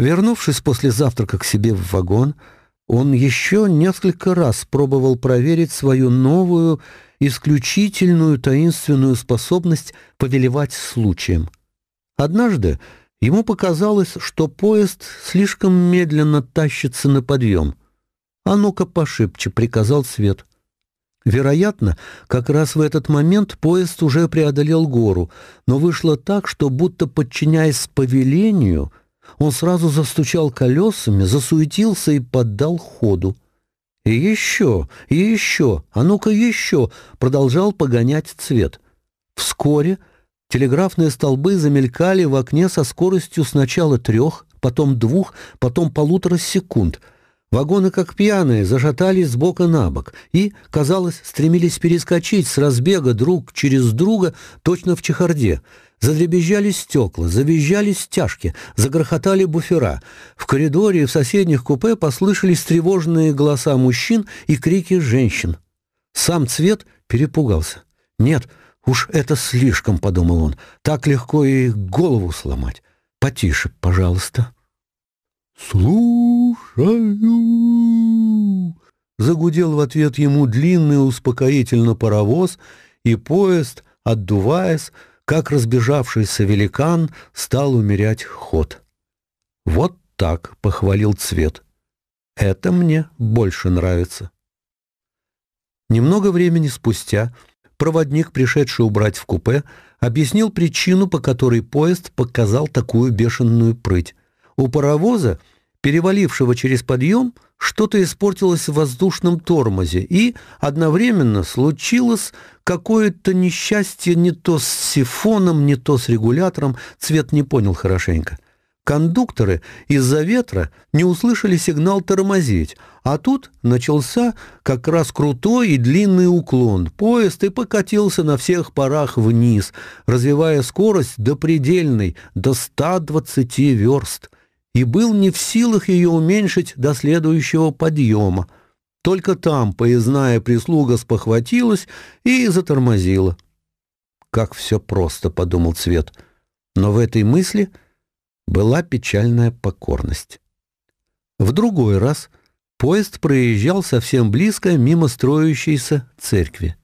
Вернувшись после завтрака к себе в вагон, он еще несколько раз пробовал проверить свою новую, исключительную таинственную способность повелевать случаем. Однажды ему показалось, что поезд слишком медленно тащится на подъем. «А ну-ка пошибче», — приказал Свет. Вероятно, как раз в этот момент поезд уже преодолел гору, но вышло так, что будто подчиняясь повелению — он сразу застучал колесами, засуетился и поддал ходу. И еще, и еще, а ну-ка еще, продолжал погонять цвет. Вскоре телеграфные столбы замелькали в окне со скоростью сначала трех, потом двух, потом полутора секунд. Вагоны, как пьяные, зашатались с бока на бок и, казалось, стремились перескочить с разбега друг через друга точно в чехарде — Задебезжались стекла, завизжались тяжки, загрохотали буфера. В коридоре и в соседних купе послышались тревожные голоса мужчин и крики женщин. Сам цвет перепугался. «Нет, уж это слишком», — подумал он, — «так легко и голову сломать. Потише, пожалуйста». «Слушаю!» Загудел в ответ ему длинный успокоительно паровоз, и поезд, отдуваясь, как разбежавшийся великан стал умерять ход. «Вот так», — похвалил цвет. «Это мне больше нравится». Немного времени спустя проводник, пришедший убрать в купе, объяснил причину, по которой поезд показал такую бешеную прыть. У паровоза перевалившего через подъем, что-то испортилось в воздушном тормозе, и одновременно случилось какое-то несчастье не то с сифоном, не то с регулятором, цвет не понял хорошенько. Кондукторы из-за ветра не услышали сигнал тормозить, а тут начался как раз крутой и длинный уклон. Поезд и покатился на всех парах вниз, развивая скорость до предельной, до 120 верст – и был не в силах ее уменьшить до следующего подъема. Только там поездная прислуга спохватилась и затормозила. «Как все просто», — подумал Цвет. Но в этой мысли была печальная покорность. В другой раз поезд проезжал совсем близко мимо строящейся церкви.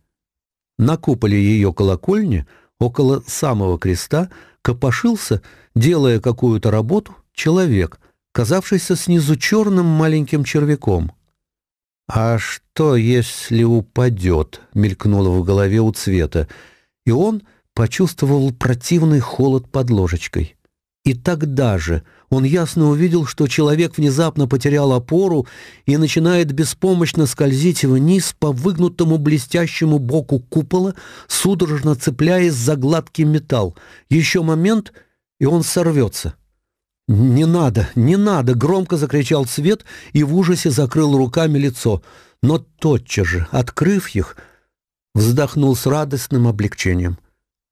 На куполе ее колокольни, около самого креста, копошился, делая какую-то работу, человек, казавшийся снизу черным маленьким червяком. «А что, если упадет?» — мелькнуло в голове у цвета, и он почувствовал противный холод под ложечкой. И тогда же он ясно увидел, что человек внезапно потерял опору и начинает беспомощно скользить вниз по выгнутому блестящему боку купола, судорожно цепляясь за гладкий металл. Еще момент, и он сорвется. «Не надо, не надо!» — громко закричал Свет и в ужасе закрыл руками лицо. Но тотчас же, открыв их, вздохнул с радостным облегчением.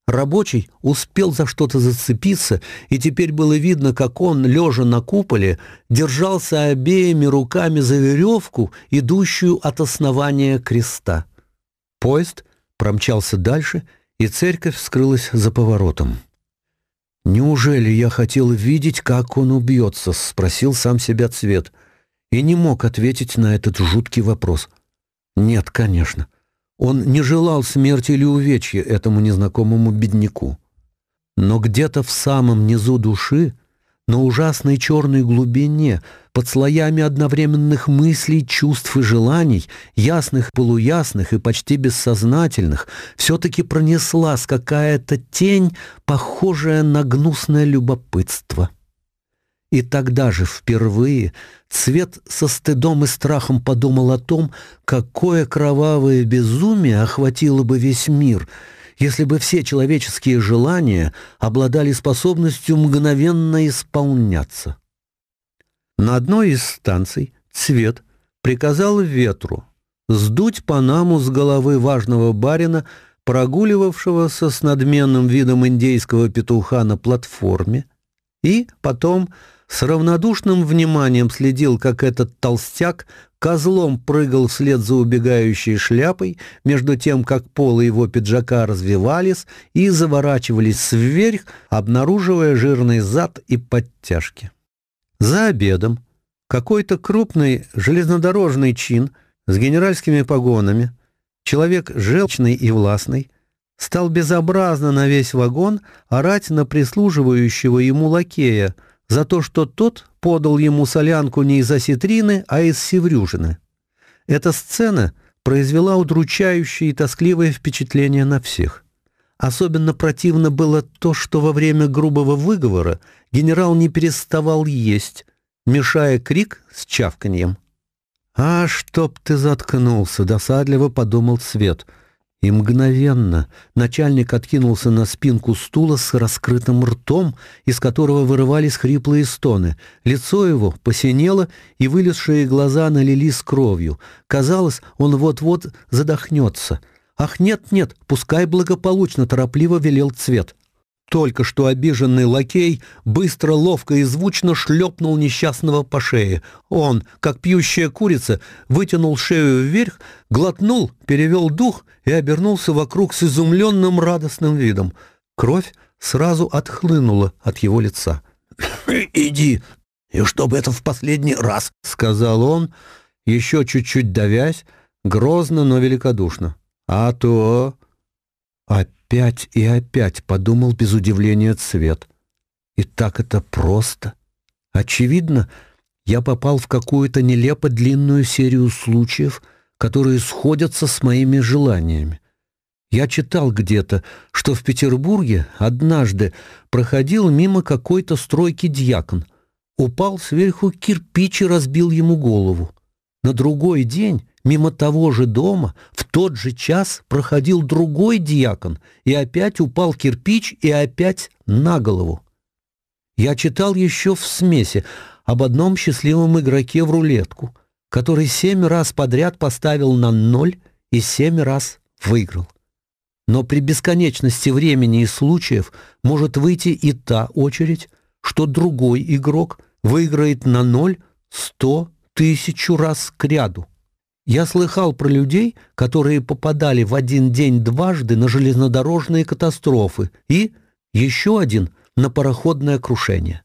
Рабочий успел за что-то зацепиться, и теперь было видно, как он, лежа на куполе, держался обеими руками за веревку, идущую от основания креста. Поезд промчался дальше, и церковь скрылась за поворотом. «Неужели я хотел видеть, как он убьется?» — спросил сам себя Цвет. И не мог ответить на этот жуткий вопрос. «Нет, конечно. Он не желал смерти или увечья этому незнакомому бедняку. Но где-то в самом низу души на ужасной черной глубине, под слоями одновременных мыслей, чувств и желаний, ясных, полуясных и почти бессознательных, все-таки пронеслась какая-то тень, похожая на гнусное любопытство. И тогда же впервые Цвет со стыдом и страхом подумал о том, какое кровавое безумие охватило бы весь мир — если бы все человеческие желания обладали способностью мгновенно исполняться. На одной из станций Цвет приказал ветру сдуть Панаму с головы важного барина, прогуливавшегося с надменным видом индейского петуха на платформе, и потом с равнодушным вниманием следил, как этот толстяк козлом прыгал вслед за убегающей шляпой, между тем, как полы его пиджака развивались и заворачивались вверх, обнаруживая жирный зад и подтяжки. За обедом какой-то крупный железнодорожный чин с генеральскими погонами, человек желчный и властный, стал безобразно на весь вагон орать на прислуживающего ему лакея за то, что тот подал ему солянку не из осетрины, а из севрюжины. Эта сцена произвела удручающее и тоскливое впечатление на всех. Особенно противно было то, что во время грубого выговора генерал не переставал есть, мешая крик с чавканьем. «А, чтоб ты заткнулся!» — досадливо подумал Свет — им мгновенно начальник откинулся на спинку стула с раскрытым ртом, из которого вырывались хриплые стоны. Лицо его посинело, и вылезшие глаза налились кровью. Казалось, он вот-вот задохнется. «Ах, нет-нет, пускай благополучно!» — торопливо велел цвет — только что обиженный лакей быстро, ловко и звучно шлепнул несчастного по шее. Он, как пьющая курица, вытянул шею вверх, глотнул, перевел дух и обернулся вокруг с изумленным радостным видом. Кровь сразу отхлынула от его лица. «Иди, и чтобы это в последний раз», — сказал он, еще чуть-чуть давясь, грозно, но великодушно. «А то...» Опять и опять подумал без удивления цвет. И так это просто. Очевидно, я попал в какую-то нелепо длинную серию случаев, которые сходятся с моими желаниями. Я читал где-то, что в Петербурге однажды проходил мимо какой-то стройки дьякон. Упал сверху кирпич и разбил ему голову. На другой день Мимо того же дома в тот же час проходил другой диакон, и опять упал кирпич, и опять на голову. Я читал еще в смесе об одном счастливом игроке в рулетку, который семь раз подряд поставил на ноль и семь раз выиграл. Но при бесконечности времени и случаев может выйти и та очередь, что другой игрок выиграет на ноль сто тысячу раз к ряду. Я слыхал про людей, которые попадали в один день дважды на железнодорожные катастрофы и еще один на пароходное крушение.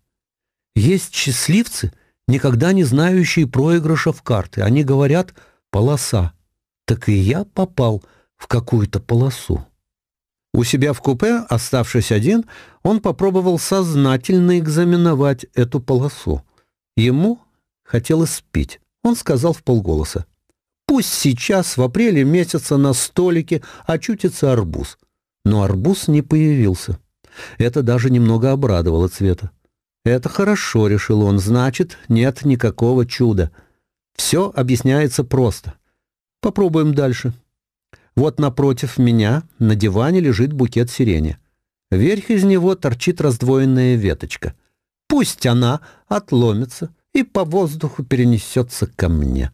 Есть счастливцы, никогда не знающие проигрыша в карты. Они говорят «полоса». Так и я попал в какую-то полосу. У себя в купе, оставшись один, он попробовал сознательно экзаменовать эту полосу. Ему хотелось пить. Он сказал в полголоса Пусть сейчас, в апреле месяца, на столике очутится арбуз. Но арбуз не появился. Это даже немного обрадовало Цвета. «Это хорошо», — решил он, — «значит, нет никакого чуда. Все объясняется просто. Попробуем дальше. Вот напротив меня на диване лежит букет сирени. Вверх из него торчит раздвоенная веточка. Пусть она отломится и по воздуху перенесется ко мне».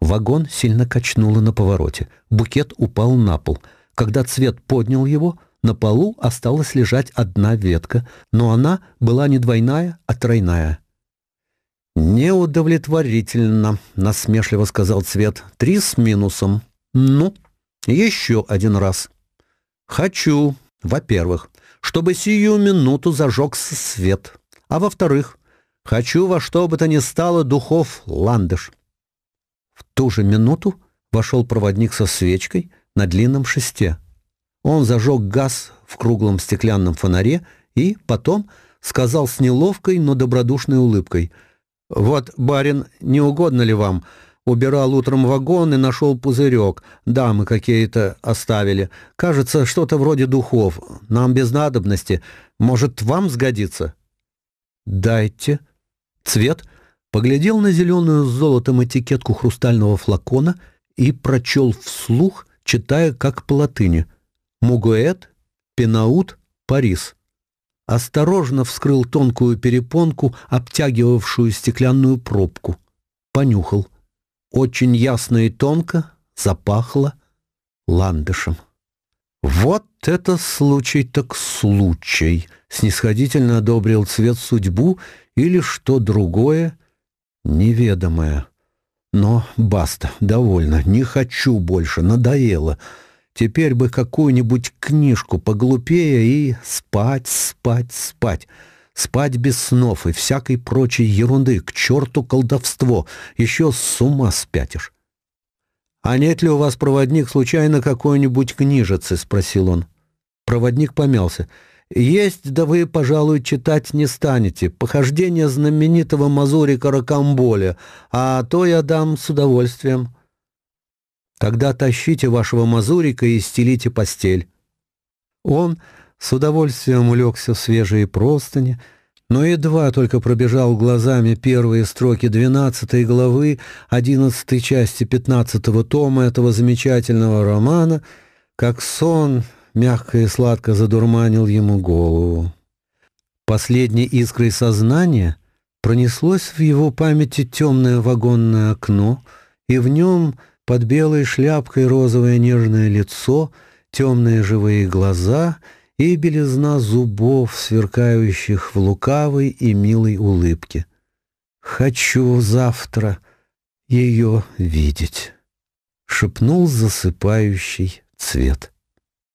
Вагон сильно качнуло на повороте. Букет упал на пол. Когда цвет поднял его, на полу осталась лежать одна ветка, но она была не двойная, а тройная. «Неудовлетворительно», — насмешливо сказал цвет. «Три с минусом». «Ну, еще один раз». «Хочу, во-первых, чтобы сию минуту зажегся свет, а во-вторых, хочу во что бы то ни стало духов ландыш». В ту же минуту вошел проводник со свечкой на длинном шесте. Он зажег газ в круглом стеклянном фонаре и потом сказал с неловкой, но добродушной улыбкой. «Вот, барин, не угодно ли вам? Убирал утром вагон и нашел пузырек. Дамы какие-то оставили. Кажется, что-то вроде духов. Нам без надобности. Может, вам сгодится?» «Дайте». Цвет — поглядел на зеленую с золотом этикетку хрустального флакона и прочел вслух, читая как по латыни «Мугуэт, Пенаут, Парис». Осторожно вскрыл тонкую перепонку, обтягивавшую стеклянную пробку. Понюхал. Очень ясно и тонко запахло ландышем. «Вот это случай так случай!» — снисходительно одобрил цвет судьбу или что другое — неведомая, Но баста, довольно, не хочу больше, надоело. Теперь бы какую-нибудь книжку поглупее и спать, спать, спать. Спать без снов и всякой прочей ерунды, к черту колдовство, еще с ума спятишь. «А нет ли у вас, проводник, случайно какой-нибудь книжицы?» — спросил он. Проводник помялся.«Есть, да вы, пожалуй, читать не станете. Похождение знаменитого мазурика Рокамболя, а то я дам с удовольствием». «Тогда тащите вашего мазурика и стелите постель». Он с удовольствием улегся в свежие простыни, но едва только пробежал глазами первые строки двенадцатой главы одиннадцатой части пятнадцатого тома этого замечательного романа, как сон мягко и сладко задурманил ему голову. Последней искрой сознания пронеслось в его памяти темное вагонное окно, и в нем под белой шляпкой розовое нежное лицо, темные живые глаза — и белизна зубов, сверкающих в лукавой и милой улыбке. «Хочу завтра ее видеть», — шепнул засыпающий цвет.